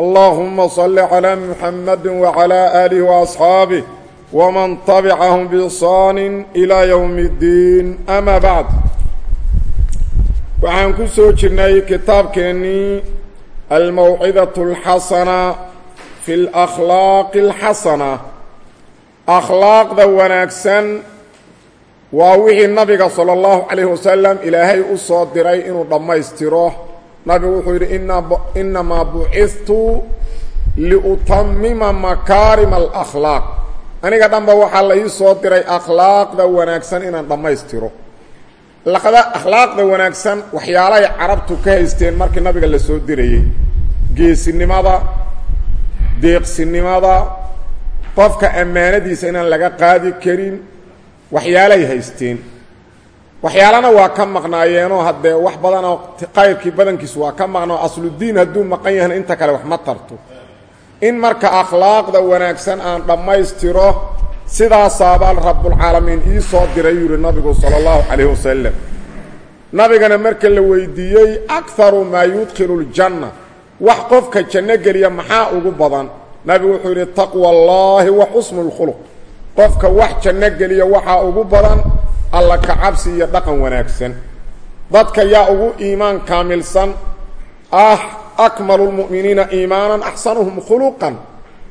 اللهم صل على محمد وعلى آله وأصحابه ومن طبعهم بإحصان إلى يوم الدين أما بعد waxaan ku soo jirnay kitaabkeennii almawcidatu alxasana fi alakhlaaqi alxasana akhlaaqda wanaagsan waa wixii nabiga sala allahu calayhi wasalam ilaahay u soo diray inuu dhammaystiro nabigu wuxuu yidhi inamaa buciftu liutamima makaarima alakhlaaq. Aniga dhanba waxaa la ii soo diray akhlaaqda wanaagsan inaan dhammaystiro. Akhlaaqda wanaagsan waxyaalahay carabtu ka haysteen markii nabiga la soo dirayey geesinimada deeqsinimada qofka ammaanadiisa inaan laga qaadi karin waxyaalahay haysteen waxyaalana waa ka maqnaayeenoo haddee wax badanoo qayrkii badankiisu waa ka maqnao asludiin hadduu maqan yahana inta kale wax ma tarto. In marka akhlaaqda wanaagsan aan dhammaystiro sidaasaabaa rabbulcaalamiin ii soo diray yuri nabigu sala allahu calayhi wasalam nabigana marka la weydiiyey akaru maa yudkhilu ljanna wax qofka janno geliya maxaa ugu badan? Nabigu wuxuu yidhi taqwa allaahi wa xusnu lkhuluq qofka wax janno geliya waxaa ugu badan alla ka cabsi iyo dhaqan wanaagsan. Dadka yaa ugu iimaan kaamilsan. Ah akmalu lmu'miniina iimaanan axsanuhum khuluqan.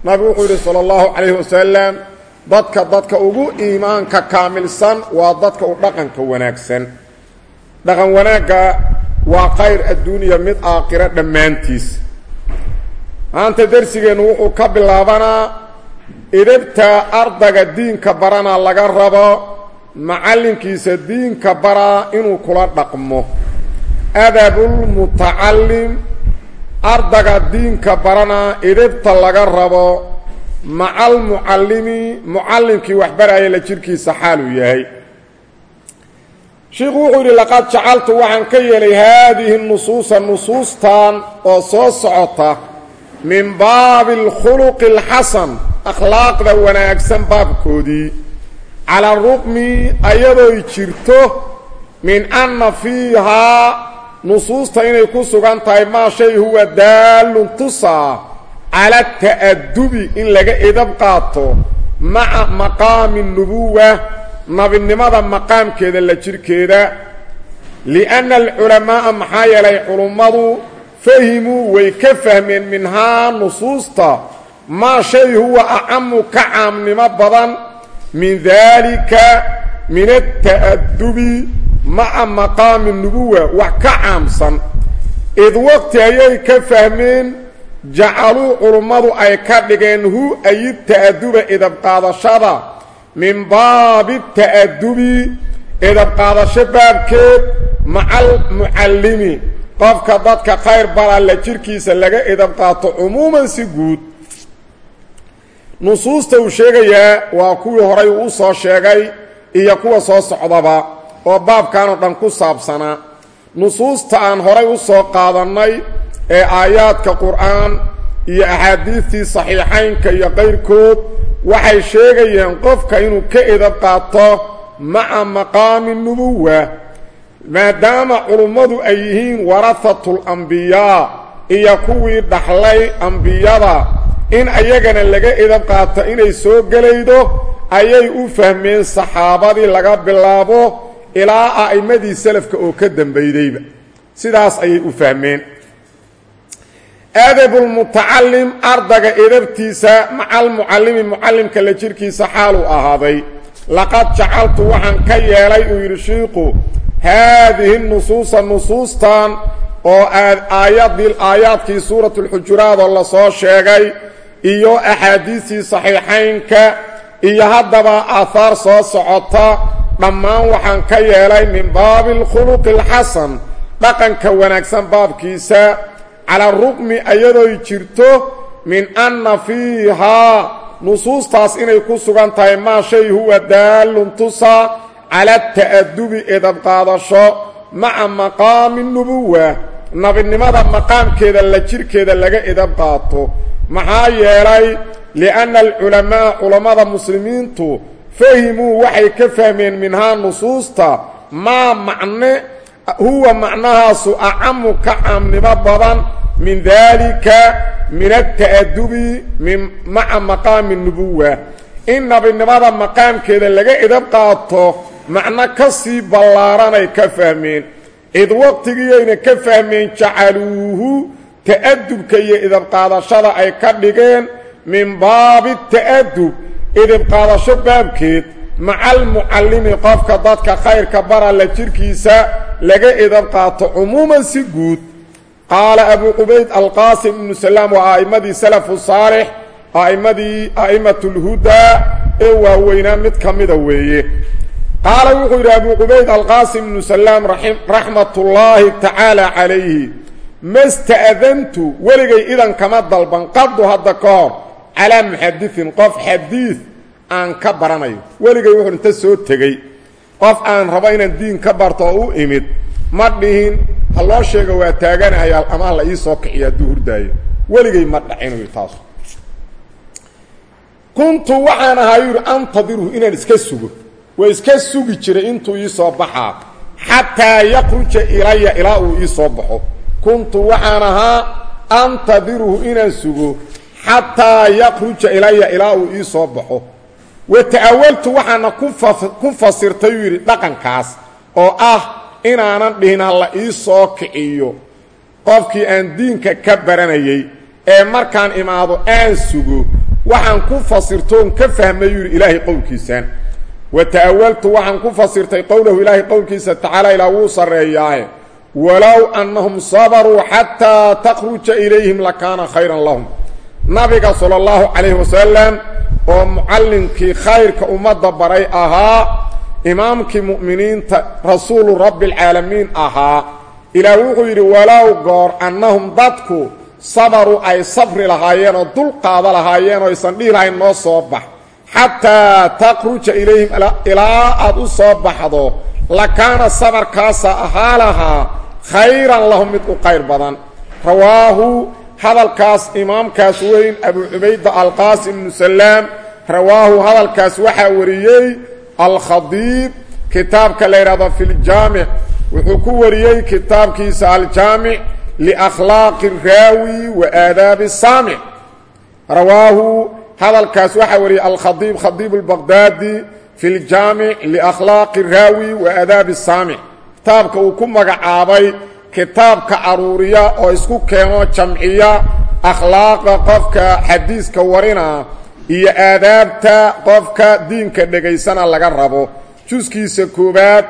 Nabigu wuxuu yidhi sala allahu calayhi wasalam dadka dadka ugu iimaanka kaamilsan waa dadka u dhaqanka wanaagsan. Dhaqan wanaagga waa qayr adduuniya mid aakhiro dhammaantiis. Maanta dersigeennu wuxuu ka bilaabanaa idabta ardaga diinka barana laga rabo macallinkiisa diinka baraa inuu kula dhaqmo. Adabulmutacalim ardaga diinka barana idabta laga rabo macal mucallimi mucallimkii waxbaraya la jirhkiisa xaaluu yahay. Shiikhu wuxuu yidhi laqad jacaltu waxaan ka yeelay haadihi nusuusa nusuustan oo soo socota min baabi alkhuluqi alxasan akhlaaqda wanaagsan baabkoodii calaa ruqmi ayadooy jirto min anna fiihaa nusuusta inay ku sugan tahay maa shay huwa daallun tusaa cala ta'adubi in laga edab qaato maca maqaami nubuwa nabinimada maqaamkeeda la jirhkeeda lianna alculamaa'a maxaa yeelay culummadu fahimuu way ka fahmeen minhaa nusuusta maa shay huwa acamu ka caamnimo badan min daalika min ata'adubi maca maqaami nubuwa wax ka caamsan. Id waqti ayay ka fahmeen jacaluu culummadu ay ka dhigeen hu ayi ta'aduba edabqaadashada min baabi ta'adubi edabqaadasho baabkeed macal mucallimi. Qofka dadka khayr bara la jirhkiisa laga edab qaato cumuuman si guud nusuusta uu sheegayaa waa kuwii horay uu u soo sheegay iyo kuwa soo socdaba oo baabkanoo dhan ku saabsanaa nusuusta aan horay u soo qaadannay ee aayaadka qur'aan iyo axaadiistii saxiixaynka iyo qayrkood waxay sheegayeen qofka inuu ka edab qaato maca maqaami nubuwa maadaama culummadu ay yihiin warahatul ambiyaa iyo kuwii dhaxlay ambiyada in ayagana laga edab qaato inay soo gelaydo ayay u fahmeen saxaabadii laga bilaabo ilaa a'immadii salafka oo ka dambaydayba. Sidaas ayay u fahmeen. Adabulmutacalim ardaga edabtiisa macal mucallimi mucallimka la jirhkiisa xaaluu ahaaday. Laqad jacaltu waxaan ka yeelay uu yidhi shiiqu haadihi nusuusa nusuustan oo aayadii aayaadkii suuratulxujuraat oo la soo sheegay iyo axaadiistii saxiixaynka iyo haddaba aahaar soo socota dhammaan waxaan ka yeelay min baabi alkhuluqi alxasan dhaqanka wanaagsan baabkiisa calaa ruqmi ayadooy jirto min anna fiihaa nusuustaas inay ku sugan tahay maa shay huwa daallun tusa cala ta'adubi edabqaadasho maca maqaami nubuwa nabinimada maqaamkeeda la jirkeeda laga edab qaato maxaa yeelay lianna alculamaa culammada muslimiintu fahimuu waxay ka fahmeen minhaa nusuusta maa macne huwa macnahaasu acamu ka caamnimo badan min daalika min alta'adubi maca maqaami nubuwa in nabinimada maqaamkeeda laga edab qaato macno ka sii ballaaranay ka fahmeen. Id waqtigiiyayna ka fahmeen jacaluuhu ta'adubka iyo idabqaadashada ay ka dhigeen min baabi ta'adub idibqaadasho baabkeed maca almucallimi qofka dadka khayrka bara la jirkiisa laga idab qaato cumuuman si guud. Qaala abuu qubayd alqaasim ibnu salaam waa a'immadii salafu saalix a'immadii a'immatulhudaa ee waaweynaa mid ka mida weeye. Qaala wuxuu yidhi abuu qubayd alqaasim ibnu salaam raxmat ullaahi tacaala calayhi masta'dantu weligay idan kama dalban. Qadu hadda ka hor calaa muxadiin qof xadiid aan ka baranayo. Weligay wuxuu inta soo tegey qof aan rabo inaan diin ka barto oo u imid ma dhihin ha loo sheego waa taaganahayaa ama la ii soo kiciyo hadduu hurdaayo weligay ma dhacinayo taas. Kuntu waxaan ahaa yidhi antadirhu inaan iska sugo. Waa iska sugi jiray intuu ii soo baxaa. Xataa yakruja ilaya ilaa uu ii soo baxo kuntu waxaan ahaa antadirhu inaan sugo xataa yakruja ilaya ilaa uu ii soo baxo. Wa ta'awaltu waxaana ku fasirtayuu yidhi dhaqankaas oo ah inaanan dhihin ha la ii soo kiciyo qofkii aan diinka ka baranayay ee markaan imaado aan sugo. Waxaan ku fasirtoon ka fahmayuu yidhi ilaahay qowlkiisaan. Wa ta'awaltu waxaan ku fasirtay qowlahu ilaahay qowlkiisa tacaala ilaa wuu sarreeyaaye walow annahum sabaruu xataa takhruja ilayhim lakaana khayran lahum nabiga sala allahu calayhi wasalam oo mucallinkii khayrka ummadda baray ahaa imaamkii mu'miniinta rasuulu rabbialcaalamiin ahaa ilaah wuxuu yidhi walow goor annahum dadku sabaruu ay sabri lahaayeen oo dul qaada lahaayeen oo aysan dhihi lahayn noo soo bax xataa takhruja ilayhim ilaa aad u soo baxdo lakaana sabarkaasa ahaa lahaa khayran lahum mid u qayr badan. Rawaahu hadalkaas imaamkaas weyn abu cubayda alqaasim ibnu salaam rawaahu hadalkaas waxaa wariyey alkhadiib kitaabka la yidhahdo fi ljaamic wuxuu ku wariyey kitaabkiisa aljaamic liakhlaaqi raawi wa aadaabi saamic rawaahu hadalkaas waxaa wariyey alkhadiib khadiib albaqdaadi fi ljaamic liakhlaaqi raawi wa aadaabi saamic kitaabka uu ku magacaabay kitaabka aruuriya oo isku keeno jamciya akhlaaqda qofka xadiiska warina iyo aadaabta qofka diinka dhegaysana laga rabo. Juskiisa koowaad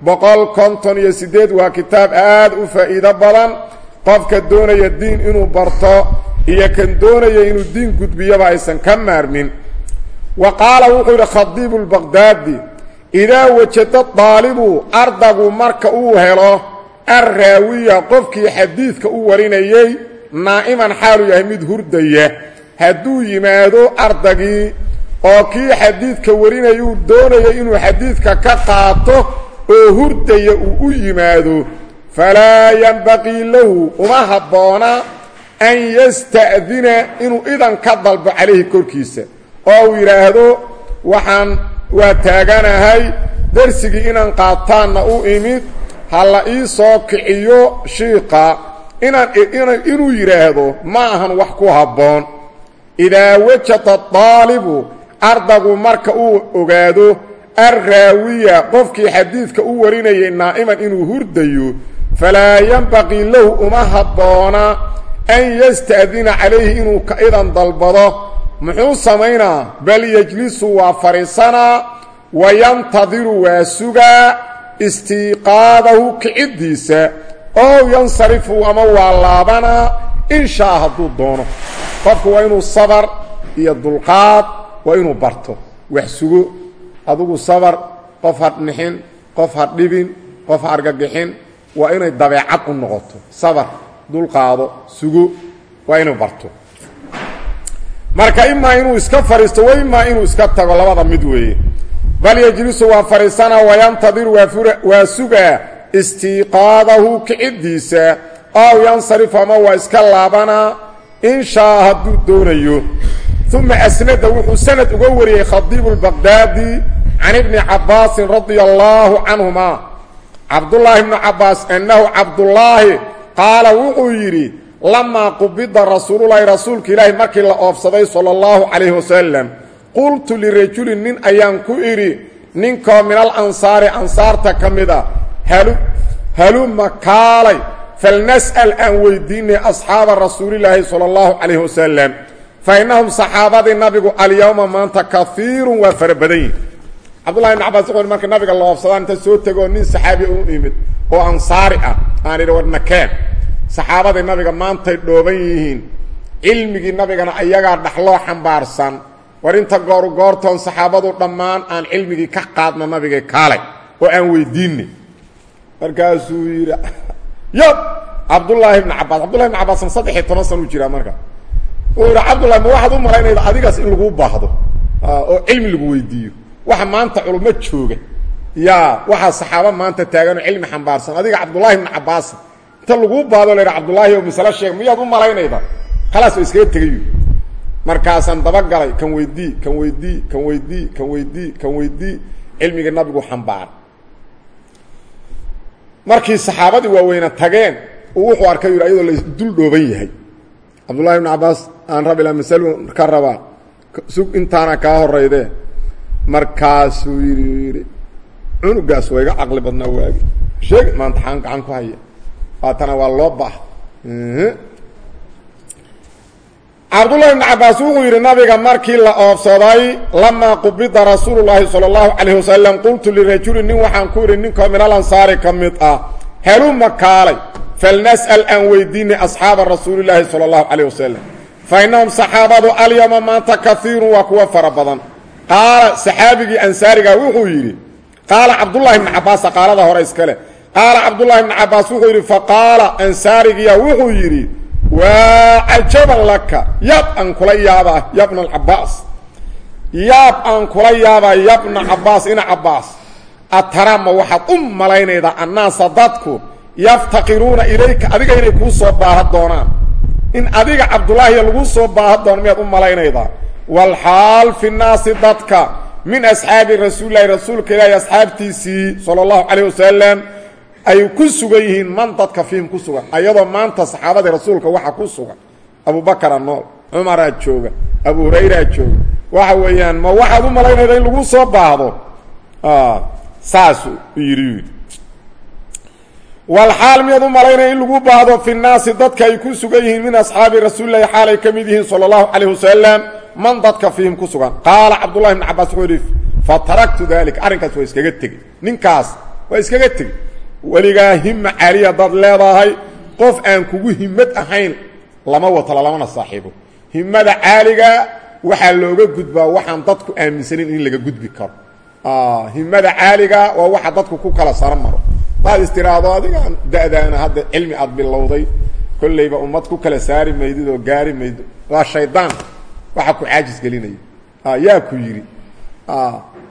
boqol konton iyo siddeed waa kitaab aad u faa'iido badan. Qofka doonaya diin inuu barto iyo kan doonaya inuu diin gudbiyaba aysan ka maarmin. Wa qaala wuxuu yidhi khadiibu lbaqdaadi idaa wajada daalibu ardagu marka uu helo arraawiya qofkii xadiidka u warinayey naa'iman xaaluu yahay mid hurdaya. Hadduu yimaado ardagii oo kii xadiidka warinayuu doonaya inuu xadiidka ka qaato oo hurdaya uu u yimaado falaa yembaqii lahu uma habboona an yasta'dina inuu idan ka dalbo calayhi korkiisa. Oo uu yidhaahdo waxaan waa taaganahay darsigii inaan qaataanna u imid ha la ii soo kiciyo shiiqa inaan inuu yidhaahdo ma ahan wax ku habboon. Idaa wajada daalibu ardagu marka uu ogaado arraawiya qofkii xadiidka u warinayay naa'iman inuu hurdayo falaa yembaqii lahu uma habboona an yasta'dina calayhi inuu ka idan dalbado muxuu samaynaa? Bal yejlisu waa fadhiisanaa wayantadiru waa sugaa istiiqaadahu kiciddiisa ow yansarifu ama waa laabanaa in shaa hadduu doono. Qofku waa inuu sabar iyo dulqaad waa inuu barto. Wax sugo adugu sabar qof ha nixin qof ha dhibin qof ha argagixin waa inay dabeecad u noqoto. Sabar dulqaado sugo waa inuu barto marka imaa inuu iska fadhiisto wa imaa inuu iska tago labada mid weeye. Bal yejlisu waa fadhiisana wayantadiru waa sugaa istiiqaadahu kiciddiisa ow yansarifu ama waa iska laabanaa in shaa hadduu doonayo. Uma asnada wuxuu sanad uga wariyey khadiibu lbaqdaadi can ibni cabbaasin radia allaahu canhuma cabdullaahi bnu cabbaas annahu cabdullaahi qaala wuxuu yidhi lamaa qubida rasuululahi rasuulka ilaahi markii la oofsaday sala allahu calayhi wasalam qultu lirajulin nin ayaan ku idhi ninkoo min al ansaari ansaarta ka mid a halu haluma kaalay falnas'al aan weydiinay asxaaba rasuulilaahi sala allahu calayhi wasalam fa innahum saxaabadii nabigu alyowma maanta kaiirun waa fara badan yihiin cabdullahi ibn cabas wuxu marka nabiga la oofsadaan inta soo tegoo nin saxaabi u imid oo ansaari ah aan idhi war nakeen saxaabadii nabiga maantay dhooban yihiin. Cilmigii nabigana ayagaa dhaxloo xambaarsan. War inta gooru goortoon saxaabadu dhammaan aan cilmigii ka qaadno nabiga kaalay oo aan weydiinay. Markaasuu yidhi yab cabdullaahi ibnu cabaas cabdullahi ibn cabaasan saddex iyo toban sana u jiraa marka. Uu yidhi cabdullahi ma waxaad u malaynayda adigaas in laguu baahdo oo cilmi lagu weydiiyo? Waxa maanta culummo jooga. Yaa waxaa saxaabo maanta taaganoo cilmi xambaarsan. Adiga cabdullaahi ibnu cabaasan inta laguu baado la yidha cabdullaahi oo masale sheeg miyaad u malaynayda? Khalaas oo iskaga tegayo markaasaan dabagalay kan weydii kan weydii kan weydii kan weydii kan weydii cilmiga nabigu xambaar. Markii saxaabadii waaweyna tageen uu wuxuu arkay ayadoo la dul dhooban yahay. Cabdullahi ibnu cabbaas aan rabi la masalu ka rabaa. Sug intaana kaa horayde markaasuu yidhi yidhi cunugaas waa iga caqli badnaa waagi. Sheeg maanta xaan gacan ku haya waatana waa loo baah. Cabdullahi ibnu cabbaas wuxuu yidhi nabiga markii la oobsaday lamaa qubida rasuulu llaahi sala allahu calayh wasalam qultu lirajuli nin waxaan ku idhi ninkoo min al ansaari ka mid ah haluma kaalay. Falnas'al aan weydiinay asxaaba rasuulilaahi sala allahu calayh wasalam fa innahum saxaabadu alyawma maanta kaiirun waa kuwa fara badan. Qaala saxaabigii ansaariga wuxuu yidhi qaala cabdullahi ibnu cabbaasa qaalada hore iskale qaala cabdullahi ibnu cabbaas wuxuu yidhi faqaala ansaarigiya wuxuu yidhi waa cajaban laka yaab aan kula yaabaa yabna alcabaas yaab aan kula yaabaa yabna cabaas ina cabaas atarama waxaad u malaynaydaa annaasa dadku yaftaqiruuna ilayka adiga inay kuu soo baaha doonaan? In adiga cabdulaahiya lagu soo baaha doono miyaad u malaynaydaa? Walxaal fi nnaasi dadka min asxaabi rasuulilahi rasuulka ilaahi asxaabtiisii sala allahu calayh wasalam ay ku sugan yihiin man dadka fiihim ku sugan ayadoo maanta saxaabadii rasuulka waxa ku sugan. Abubakara nool cumaraa jooga abu hurayraa jooga. Waxa weeyaan ma waxaad u malaynayda in lagu soo baahdo? Saasuu yidhi yidhi walxaal miyaad u malaynaya in lagu baahdo fi nnaasi dadka ay ku sugan yihiin min asxaabi rasuulilahi xaalay ka mid yihiin sala allahu calayh wasalam man dadka fiihim ku sugan. Qaala cabdullahi ibn cabaas wuxuu yidhi fataraktu dalik. Arrinkaas waa iskaga tegey. Ninkaas waa iskaga tegey weligaa hima caaliya dad leedahay qof aan kugu himad ahayn lama watala lamana saaxiibo. Himada caaliga waxaa looga gudbaa waxaan dadku aaminsanin in laga gudbi karo. Himada caaliga waa waxa dadku ku kala saro maro. Maad istiraahdo adigaan da-daana hadda cilmi aad bilowday. Kollayba ummad ku kala saari maydid oo gaari maydo waa shaydaan waxa ku caajis gelinaya yaa ku yidhi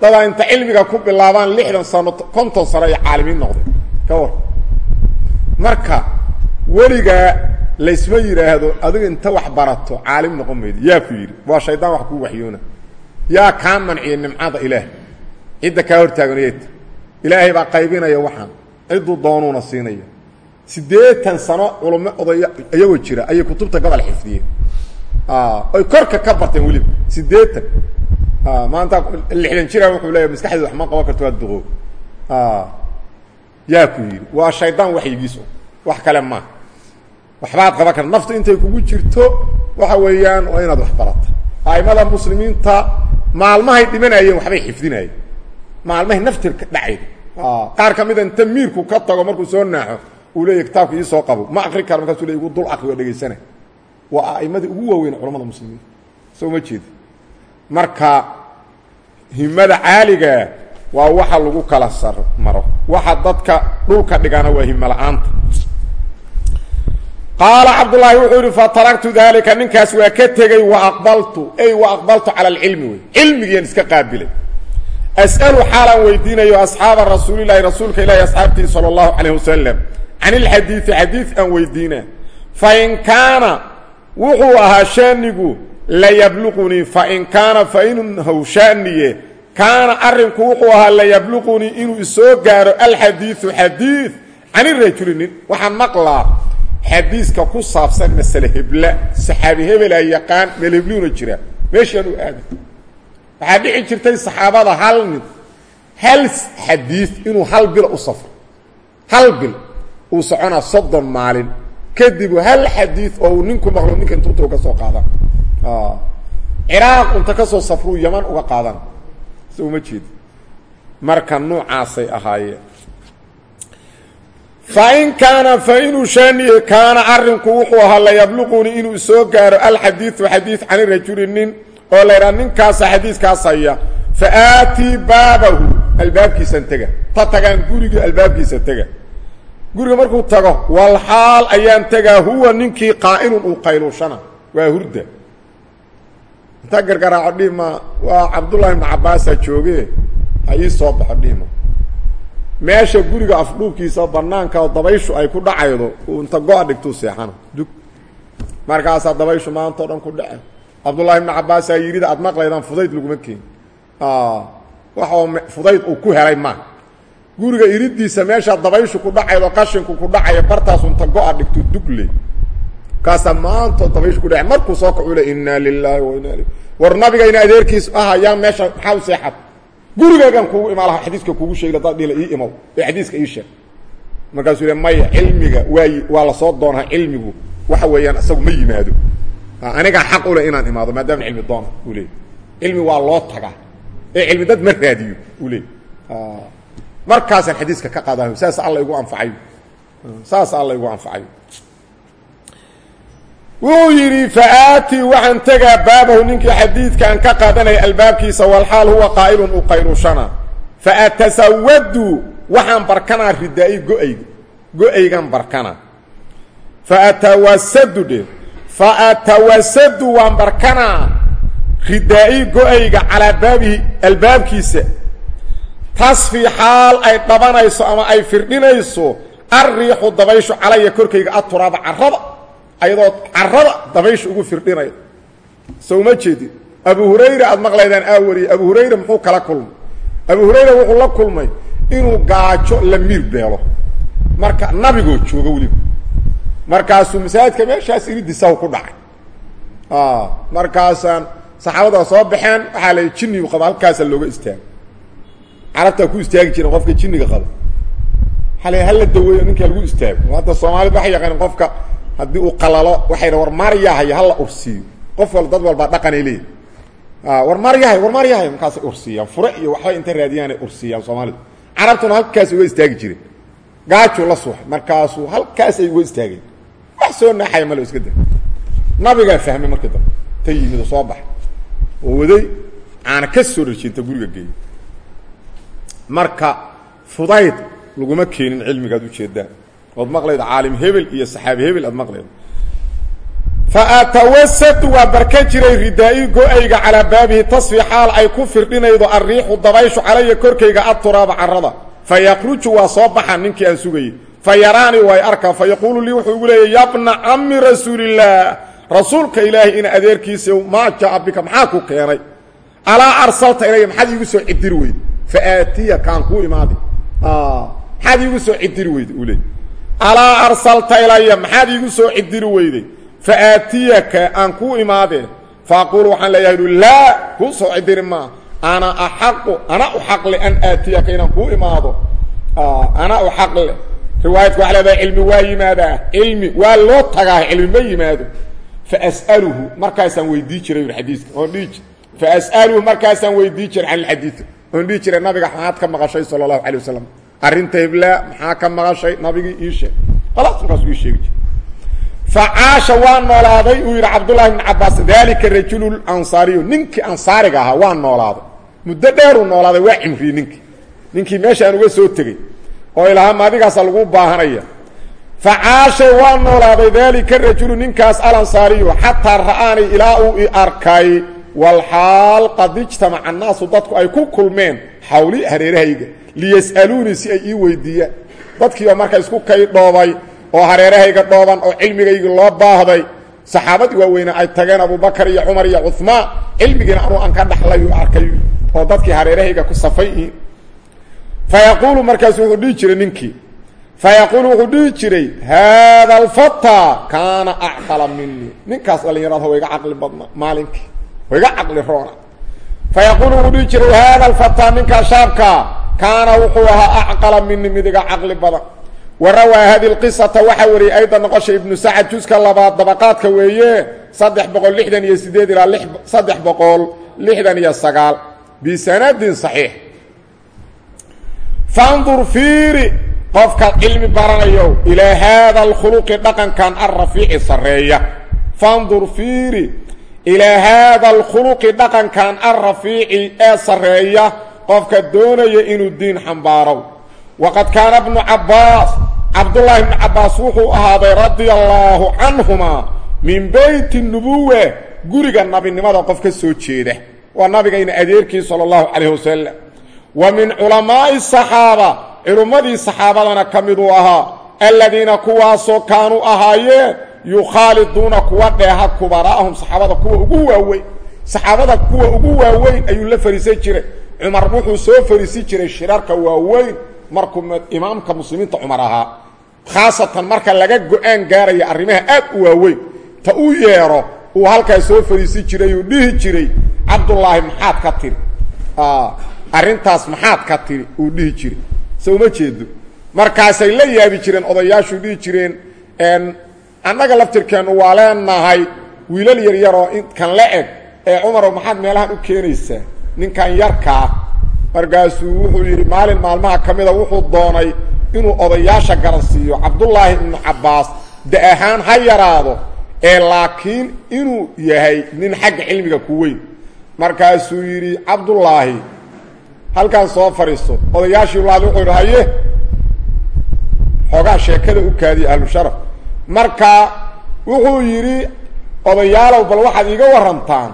dadaa inta cilmiga ku bilaabaan lixdan sano konton sano iyo caalimiin noqday ka war. Marka weligaa laysma yidhaahdo adiga inta wax barato caalim noqon maydo yaa ku yidhi waa shaydaan wax kuu waxyoona. Yaa kaa manciyay nimcada ilaah. Cidda kaa hortaaganayata ilaahay baa qaybinaya waxaan. Cidduu doonuuna siinaya. Siddeetan sano culamo odaya iyagoo jira ayay kutubta gobol xifdiyeen. Oy korka ka barteen weliba. Siddeetan. Maanta lixdan jira wuxuu leeya maskaxdeed wax ma qaban karto waa duqoob yaa ku yidhi waa shaydaan waxyigiisu wax kale maaha waxbaad qaban karta naftu intay kugu jirto waxa weeyaan waa inaad wax barata aimada muslimiinta maalmahay dhimanayeen waxbay xifdinayeen. Maalmahay naftirka dhacayda qaar ka mida inta miirku ka tago markuu soo naaxo uu leeya kitaabka ii soo qabo ma akri karo markaasuu le igu dul akri waa dhegaysana waa aimadii ugu waaweyn culamada muslimiinta. Soo ma jeeda marka himada caaliga waa waxa lagu kala sar maro. Waxa dadka dhulka dhigana waa himo la'aanta. Qaala cabdullaahi wuxuu yidhi fataraktu daalika ninkaas waa ka tegey wa aqbaltu. Ey wa aqbaltu cala alcilmi wey. Cilmigiian iska qaabilay. As'alu xaalaan weydiinayo asxaaba rasuulilahi rasuulka ilaahi asxaabtii sala allahu calayh wasalam can ilxadiidi xadiid aan weydiina fain kaana wuxuu ahaa shaanigu layabluqunii fain kaana fainhu shaaniye kaana arrinku wuxuu ahaa layabluqunii inuu isoo gaaro alxadiidu xadiid. Can irajuli nin waxaan maqlaa xadiiska ku saabsan masale hebla. Saxaabi hebelaa yaqaan meel hebliuna jira. Meeshaan u aada waxaa dhici jirtay saxaabada hal nin. Hal xadiid inuu hal bil u safro. Hal bil uu soconaa soddon maalin. Kadib hal xadiid oo uu ninku maqlo ninka intuuta ka soo uga qaadan so uma jeedi marka nuucaasay ahaayeen fain kaana fainuu shaaniye kaana arrinku wuxuu ahaa layabluqunii inuu soo gaaro alxadiidu xadiid cani rajuli nin oo la ydhaha ninkaasa xadiiskaas haya. Fa aatii baabahu albaabkiisan tega. Ta guriga albaabkiisa tega. Guriga markuu tago walxaal ayaan tegaa huwa ninkii qaa'inun uu qayluushana. Waa hurda inta gargaraaco dhihma waa cabdullahi ibnu cabaasaa jooge ha soo baxo dhihma meesha guriga afdhuubkiisa banaanka dabayshu ay ku dhacaydo inta go-a dhigtuu seexana. Dug. Markaasaa dabayshu maanta o dhan ku dhace cabdullahi ibnu cabaasaa yidhida aad maqlaydaan fudayd laguma keeni waxoo fudayd uu ku helay maa guriga iridiisa meeshaa dabayshu ku dhacaydo qashinku ku dhacaya bartaasu inta go-a dhigtu dugle kaasaa maantoo dabayshu ku dhaca markuu soo kacu le inaa lilaahi wa inaa war nabigayna adeerkiis ah meesha maxaa u seexad? Gurigaygan kugu imaa laha xadiiska kugu sheegi dhila ii imow ee xadiiska ii sheeg. Markaasuu le maya cilmiga waay waa la soo doonaa cilmigu. Waxa weeyaan isagu ma yimaado. Anigaa xaq u leh inaan imaado maadaama cilmi doona uu leey cilmi waa loo tagaa. Ee cilmi dad ma raadiyo uu leey markaasaan xadiiska ka qaadayo saas alla igu anfacayo saas alla igu anfacayo wuxuu yidhi faaatii waxaan tegaa baabahu ninkii xadiidkaan ka qaadanaya albaabkiisa walxaal huwa qaa'ilun u qayluushana faatasawadu waxaan barkanaa ridaa-i go'ayga go'aygan barkanaa faatawasadu dhe faatawasadu waan barkanaa ridaa-i go'ayga calaa baabihi albaabkiisa. Tasfi xaal ay dhabanayso ama ay firdhinayso alriixu dabayshu calaya korkayga aturaaba carada ayadoo carada dabaysha ugu firdhinaya so uma jeedin abu hurayra aada maqlaydaan aa wariyey abu hurayra muxuu kala kulmay. Abu hurayra wuxuu la kulmay inuu gaajo la miir beelo. Marka nabigoo jooga weliba. Markaasuu masaajidka meeshaas iridisahu ku dhacay. Markaasaan saxaabada soo baxeen waxaa la jinnigu qaba halkaasa looga istaaga carabtaa ku istaagi jiren qofka jinniga qaba. Hal hala daweeyo ninkaa lagu istaago hadda soomaalida waxay yaqaaneen qofka haddii uu qalalo waxay dha war maaryahay hala ursiiyo qof wal dad walbaa dhaqanay leeyihi war maaryahay war maaryahay markaasay ursiiyaan fure iyo waxbay inta raadiyaanay ursiiyaan soomaalidu carabtuna halkaas uga istaagi jireen. Gaajuu la suuxay markaasuu halkaasay uga istaageen. Wax soo naaxaya malo iska da nabigaa fahmay markii dambe ta yimid oo soo baxay. Oo waday aana ka soo rajinta guriga geeyey marka fudayd laguma keenin cilmigaad ujeedaan ood maqlayda caalim hebel iyo saxaabi hebel aad maqlayda. Faatawasadu waa barkan jiray ridaa-i go'ayga calaa baabihi tasfi xaal ay ku firdhinaydo alriixu dabayshu calaya korkayga adturaaba carada fa yakruju waa soo baxa ninkii aan sugayey. Fa yaraanii way arkaa fa yaquulu lii wuxuu igu leeyay yabna cami rasuulillaah rasuulka ilaahay ina adeerkiisa maa jaa bika maxaa ku keenay? Alaa arsalta ilaya maxaad iigu soo cidiri weyde fa aatiya kaan kuu imaadi. Maxaad iigu soo cidiri weyde uu leey alaa arsalta ilaya maxaad iigu soo cidiri weyday. Fa aatiyaka aan kuu imaadee fa aquulu waxaan leeyahay u laa kuu soo cidiri maa. Ana axaqu ana u an aatiyaka inaan kuu imaado. Ana u xaqle. Riwaayadka waxa leedahay cilmi waa yimaadaa. Cilmi waa loo tagaa cilmi ma yimaado. Faas'aluhu markaasaan weydii jiray ui xadiiska oon dhihi jir. Faas'aluhu markaasaan jiray can ilxadiid oon jiray nabiga maxaad ka maqashay sala allahu alay wasalam arrinta hiblaa maxaa ka maqashay? Nabigii ii sheeg khalaas markaasuu ii sheegi facaasha noolaaday uu yidhi cabdullahi bn cabaas dalika rajulu ansaariyu. Ninkii ansaariga ahaa waa noolaaday. Muddo dheeruu noolaaday waa cimriyey ninkii. Ninkii meeshaan uga soo tegey oo ilahaa maadigaasa lagu baahanaya. Facaashay waa noolaaday daalika rajulu ninkaas alansaariyu. Xataa ra'aanii ilaa uu i arkay walxaal qad ijtamaca annaasu dadku ay ku kulmeen xawli hareerahayga liyas'aluunii si ay ii weydiiyaan dadkiiba marka isku kay dhoobay oo hareerahayga dhooban oo cilmigaygii loo baahday saxaabadii waaweynaa ay tageen abubakar iyo cumar iyo cumaan cilmigiina anuu aan ka dhaxlay u arkay oo dadkii hareerahayga ku safay yihiin fayaquulu markaasu wuxuu dhihi jiray ninkii. Fayaquulu wuxuu dhihi jiray haada alfata kaana acqala minii ninkaas dhallinyarada wa iga caqli badna maalinkii. Wa iga caqli roona fayaquulu wuxuu dhihi jiray haada alfata ninkaa shaabkaa kaana wuxuu ahaa acqala minii mid iga caqli badan wa rawaa hadi lqisata waxaa wariyey ayda noqosha ibnu sacad juska labaad dabaqaadka weeye saddex boqol lixdan iyo sideed ilaa saddex boqol lixdan iyo sagaal bisanadin saxiix fandur fiiri baranayo ilaa haada alkhuluqi dhaqankan alrafiici fiiri ilaa haada alkhuluqi dhaqankan alrafiici ee sarreeya qofka doonaya inuu diin xambaaro waqad kaana bnu cabbaas cabdullaahi bnu cabbaas wuxuu ahaaday radia allaahu canhuma min beyti nubuwa guriga nabinimada qof ka soo jeeda. Waa nabigayna adeerkii sala allahu calayh wasalam wa min culamaa'i saxaaba culummadii saxaabadana ka miduu ahaa aladiina kuwaasoo kaanuu ahaayeen yukhaaliduuna kuwa dheeha kubaraa'ahum saxaabada kuwa ugu waaweyn saxaabada kuwa ugu waaweyn ayuu la fariisan jiray. Cumar wuxuu soo fariisi jiray shirarka waaweyn markuu imaamka muslimiinta cumar ahaa. Khaasatan marka laga go'aan gaaraya arrimaha aad u waaweyn ta u yeedho uu halkaas soo fariisi jiray uu dhihi jiray cabdullaahi maxaad ka tiri? Arrintaas maxaad ka tiri? Uu dhihi jiray. So uma jeedo. Markaasay la yaabi jireen odayaashu dhihi jireen annaga laftirkeennu waa leenahay wiilal yaryaroo inkan la eg ee cumarow maxaad meelahan u keenaysaa ninkan yarkaa markaasuu wuxuu yidhi maalin maalmaha ka mida wuxuu doonay inuu odayaasha garansiiyo. Cabdullaahi ibnu cabbaas da ahaan ha yaraado ee laakiin inuu yahay nin xagga cilmiga ku weyn. Markaasuu yidhi cabdullaahi halkaan soo fadhiiso odayaashii laad wuxuu yidhi haye xoogaa sheekada u kaadiya ahlusharaf marka wuxuu yidhi odayaalow bal waxaad iiga warantaan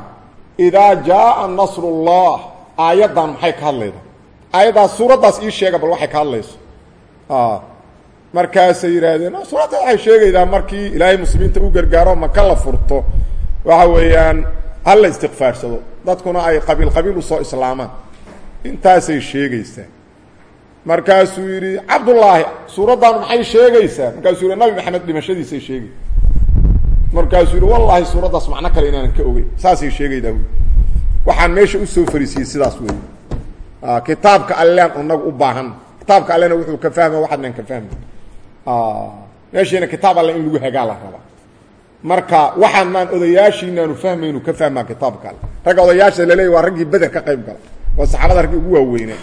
idaa jaaa nasrullah aayaddan maxay ka hadlayda? Aayaddaas suuraddaas ii sheega bal waxay ka hadlayso. Markaasay yidhaahdeen suuradda waxay sheegaydaa markii ilaahay muslimiinta u gargaaro maka la furto. Waxa weeyaan hal la istikfaarsado dadkuna ay qabiil qabiil u soo islaamaan. Intaasay sheegaysaa markaasuu yidhi cabdullaahi suuraddan maxay sheegaysaa? Markaasuu yidhi nabi maxamed dhimashadiisay sheegay. Markaasuu yidhi wallaahi suuraddaas macno kale inaanan ka ogeyn. Saasay sheegaydaa wy waxaan meesha u soo fariisiyey sidaas wey kitaabka allean inagu u baahan. Kitaabka allena wuxuu ka fahma waxaadnan ka fahma meeshiina kitaab alle in lagu hagaa la marka waxaan maan odayaashiinaanu fahmaynu ka fahmaa kitaabka alle. Ragga odayaasha laleeya waa raggii beder ka qayb gala. Waa saxaabada raggii ugu waaweynaa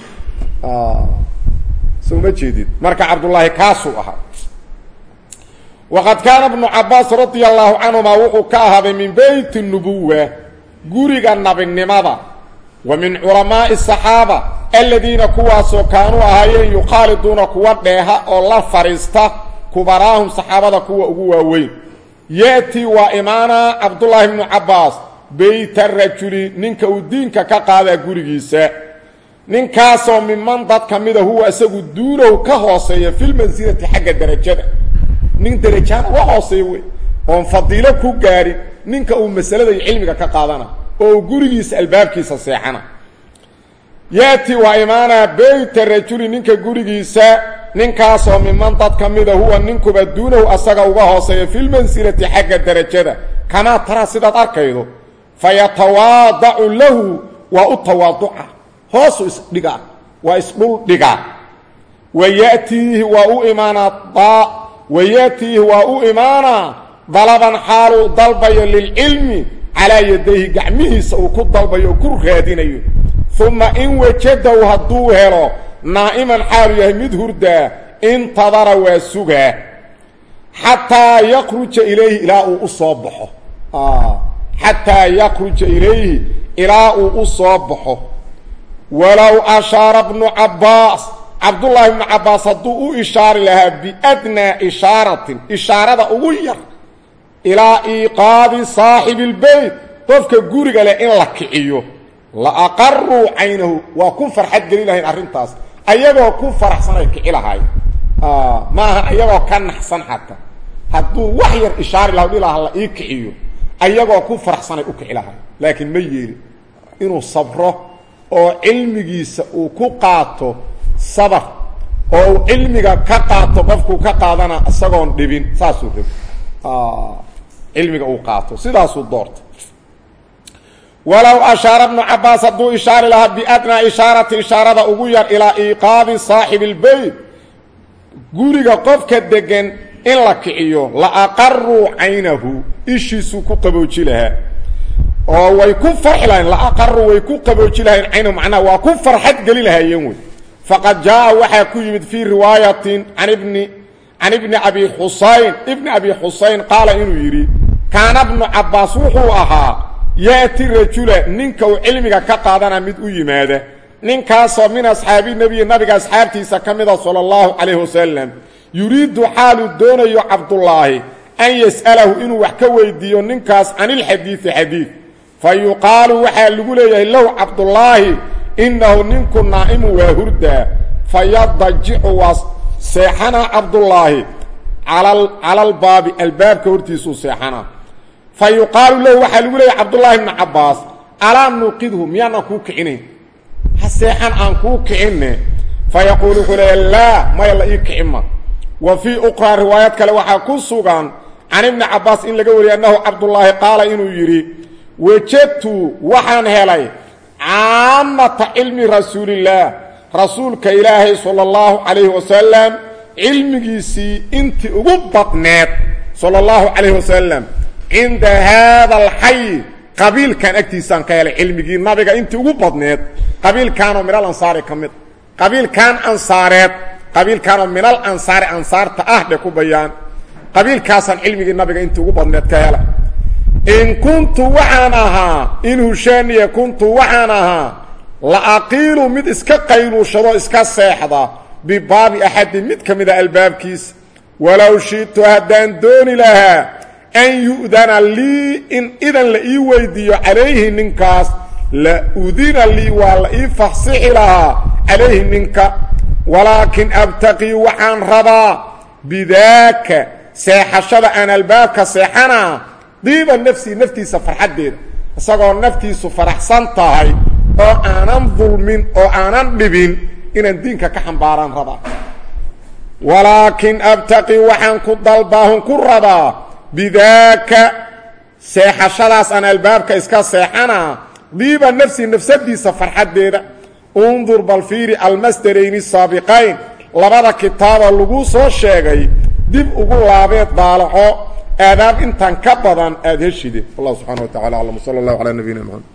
so uma jeedid marka cabdullaahi kaasuu ahaa waqad kaana bnu cabaas radia allaahu canhuma wuxuu ka ahaaday min beyt nubuwa guriga nabinimada wa min culamaa'i saxaaba aladiina kuwaasoo kaanuu ahaayeen yukhaaliduuna kuwa dheeha oo la fadhiista kubaraahum saxaabada kuwa ugu waaweyn. Ya'tii waa imaanaa cabdullaahi bnu cabbaas beyta rajuli ninka uu diinka ka qaadaa gurigiisa ninkaasoo miman dad ka mida huwa isagu duunow ka hooseeya filmansilati xagga derajada nin derajaana uga hooseeya wey. Oon fadiilo ku gaadhin ninka uu masalada iyo cilmiga ka qaadana oo uu gurigiisa albaabkiisa seexana. Yaati waa imaanaa beyta rajuli ninka gurigiisa ninkaasoo miman dad ka mida huwa ninkuba duunow asaga uga hooseeya filmansilati xagga derajada kamaa taraa sidaad arkaydo? Fayatawaadacu lahu waa u tawaaduca hoosu isdhigaa waa isdhul dhigaa wayatiihi waa u imaanaa wayatiihi waa u imaanaa dalaban xaaluu dalbayo lilcilmi calaa yadayhi gacmihiisa uu ku dalbayo oo ku raadinayo. Uma in wajadahu hadduu helo naa'iman xaalu yahay mid hurdaa intadara waa sugaa xataa yakruja ilayhi ilaa ilayhi ilaa uu u soo baxo walow ashaara bnu cabbaas cabdullaahi bnu cabbaas hadduu u ishaari lahaa biadnaa ishaaratin ishaarada ugu yar ilaa iiqaadi saaxibi اlbeyt qofka guriga leh in la kiciyo la aqaruu caynahu waa ku farxad geli lahayn arrintaas ayagoo ku faraxsanay kici lahaay ma aha ayagoo ka naxsan xataa. Hadduu wax yar ishaari laha dhi laha la ii kiciyo ayagoo ku faraxsanay u kici laakiin ma yeelin inuu sabro oo cilmigiisa uu ku qaato sabr oo uu ka qaato qofkuu ka qaadana isagoon dhibin saasuu rabi cilmiga uu qaato sidaasuu doorta walow ashaara bnu cabaas hadduu ishaari lahaa biadnaa ishaarati ishaarada ugu yar ilaa iiqaadi saaxibi اlbeyt guriga qofka degan in la kiciyo la aqaruu caynahu ishiisuu ku qabooji oo way ku farxi lahayn la aqaruu way ku qabooji lahayn caynahu macnaha waa ku farxad geli lahaayeen wey. Faqad jaa waxaa ku yimid fii riwaayatin an ibni can ibni abi xusayn ibni abi xusayn qaala inuu yidhi kaana bnu cabaas wuxuu ahaa yaati rajula ninka uu cilmiga ka qaadana mid u yimaada. Ninkaasoo min asxaabi nebiyi nabiga asxaabtiisa ka mida sala allahu calayhi wasalam yuriidu xaaluu doonayo cabdullaahi an yas'alahu inuu wax ka weydiiyo ninkaas can ilxadiidi xadiid fa yuqaalu waxaa lagu leeyahay low cabdullaahi innahu ninku naa'imu waa hurdaa fayadajicu waa seexanaa cabdullaahi cala albaabi albaabka hortiisuu seexanaa fa yuqaalu lahu waxaa lagu leeyahay cabdullaahi bnu cabbaas alaa nuuqidhu miyaanaan kuu kicinayn ha seexan aan kuu kicinne fa yaquulu wuxuu leeya laa maya la ii kicima wa fii uqraa riwaayad kale waxaa ku sugan can ibni cabbaas in laga wariyay annahu cabdullaahi qaala inuu yidhi wajadtu waxaan helay caamata cilmi rasuulillaah rasuulka ilaahay sala allahu calayhi wasalam cilmigiisii intii ugu badneed sala allahu calayhi wasalam cinda haada alxayi qabiilkan agtiisaan ka helay cilmigii nabiga intii ugu badneed. Qabiilkaanoo minal ansaari ka mid qabiilkan ansaareed qabiilkaanoo minal ansaari ansaarta ah dhe ku bayaan. Qabiilkaasaan cilmigii nabiga intii ugu badneed ka helay in kuntu waxaan ahaa in hushaaniya kuntu waxaan ahaa la aqiilu mid iska qayluushado iska seexda bibaabi axadin mid ka mida albaabkiisa walow shi'tu haddaan dooni lahaa an yu'dana lii in idan la ii weydiiyo calayhi ninkaas la udina lii waa la ii faxsixi lahaa calayhi ninka. Walaakin abtaqii waxaan rabaa bidaaka seexashada aan albaabka seexanaa diiba nafsii naftiisa farxaddeeda. Isagoo naftiisu faraxsan tahay oo aanan dulmin oo aanan dhibin inaan diinka ka xambaaraan rabaa. Walaakin abtaqii waxaan ku dalbaahun ku rabaa bidaaka seexashadaas aan albaabka iska seexanaa diiba nafsii nafsadiisa farxaddeeda. Undur bal fiiri almasdarayni saabiqayn labada kitaaba lagu soo sheegay dib ugu laabeed daalaco aadaab intan ka badan aada heshide wallahu subxana wa tacala aclam sala allahu calaa nabiyina mxamed